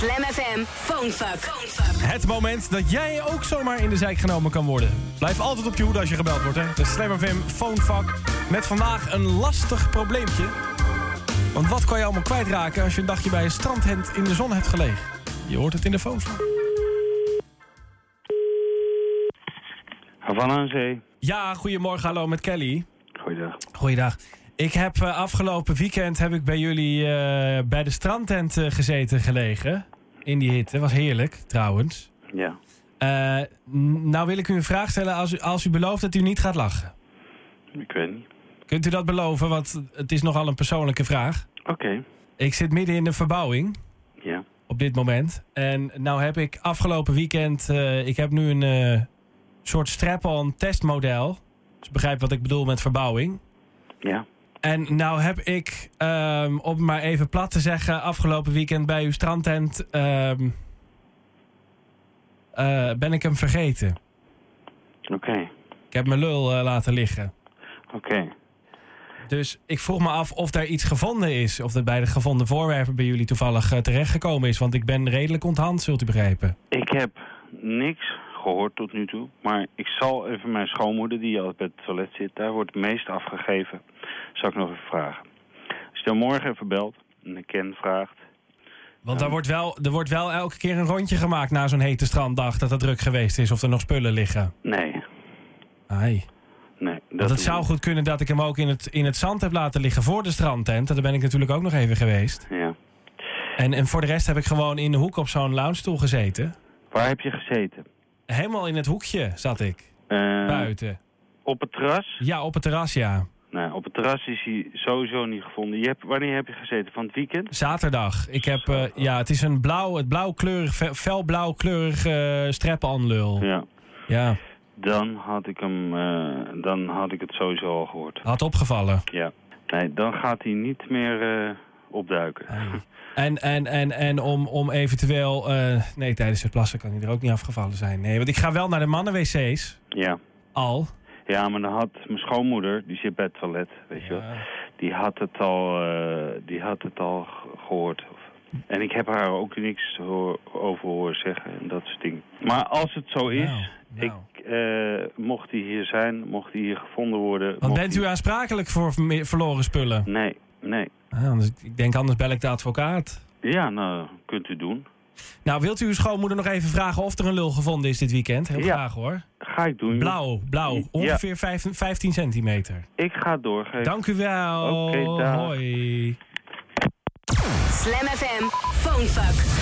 Slam FM Phonefuck. Het moment dat jij ook zomaar in de zijk genomen kan worden. Blijf altijd op je hoede als je gebeld wordt, hè. De Slam FM Phonefuck. Met vandaag een lastig probleempje. Want wat kan je allemaal kwijtraken als je een dagje bij een strandhent in de zon hebt gelegen? Je hoort het in de Phonefuck. Havana aan Zee. Ja, goedemorgen, hallo met Kelly. Goeiedag. Goeiedag. Ik heb eh, afgelopen weekend heb ik bij jullie eh, bij de strandtent eh, gezeten gelegen. In die hitte. Was heerlijk, trouwens. Ja. Nou wil ik u een vraag stellen als u, als u belooft dat u niet gaat lachen. Ik weet niet. Kunt u dat beloven? Want het is nogal een persoonlijke vraag. Oké. Ik zit midden in de verbouwing Ja. op dit moment. En nou heb ik afgelopen weekend... ik heb nu een soort strap-on testmodel. Dus begrijp wat ik bedoel met verbouwing. Ja. En nou heb ik, ehm, om maar even plat te zeggen, afgelopen weekend bij uw strandtent ehm, eh, ben ik hem vergeten. Oké. Ik heb mijn lul eh, laten liggen. Oké. Dus ik vroeg me af of daar iets gevonden is. Of er bij de gevonden voorwerpen bij jullie toevallig eh, terechtgekomen is. Want ik ben redelijk onthand, zult u begrijpen. Ik heb niks gehoord tot nu toe. Maar ik zal even mijn schoonmoeder, die altijd bij het toilet zit, daar wordt het meest afgegeven. Zal ik nog even vragen. Als je dan morgen even belt en de Ken vraagt. Want daar wordt wel, er wordt wel elke keer een rondje gemaakt na zo'n hete stranddag. Dat het druk geweest is of er nog spullen liggen. Nee. Ai. Nee. Dat Want het zou goed kunnen dat ik hem ook in het, in het zand heb laten liggen voor de strandtent. Daar ben ik natuurlijk ook nog even geweest. Ja. En, en voor de rest heb ik gewoon in de hoek op zo'n lounge stoel gezeten. Waar heb je gezeten? Helemaal in het hoekje zat ik. Eh, Buiten. Op het terras? Ja, op het terras, ja. Nou, op het terras is hij sowieso niet gevonden. Je hebt, wanneer heb je gezeten? Van het weekend? Zaterdag. Ik heb, eh, ja, het is een blauw, het blauwkleurig, fe- felblauwkleurig strep-on-lul. Ja. Ja, Dan had ik hem, eh, dan had ik het sowieso al gehoord. had opgevallen. Ja. Nee, dan gaat hij niet meer eh, opduiken. Ai. En, en, en, en om, om eventueel... eh, nee, tijdens het plassen kan hij er ook niet afgevallen zijn. Nee, want ik ga wel naar de mannen-wc's. Ja. Al. Ja, maar dan had mijn schoonmoeder, die zit bij het toilet, weet je wel. Die had het al, eh, die had het al ge- gehoord. En ik heb haar ook niks hoor- over horen zeggen en dat soort dingen. Maar als het zo is, Nou, nou. ik, eh, mocht hij hier zijn, mocht hij hier gevonden worden... Want bent u aansprakelijk voor verloren spullen? Nee, nee. Ah, anders, ik denk anders bel ik de advocaat. Ja, nou, kunt u doen. Nou, wilt u uw schoonmoeder nog even vragen of er een lul gevonden is dit weekend? Heel Ja. graag hoor. Ga ik doen. Blauw, blauw. Ja. Ongeveer vijf- 15 centimeter. Ik ga doorgeven. Dank u wel. Oké. Hoi. Slam FM Phonefuck.